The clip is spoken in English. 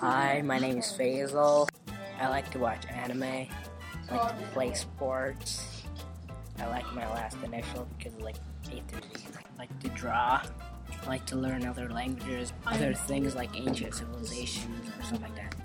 Hi, my name is Faisal. I like to watch anime. I like to play sports. I like my last initial because I like A through Z. I like to draw. I like to learn other languages, other things like ancient civilizations or stuff like that.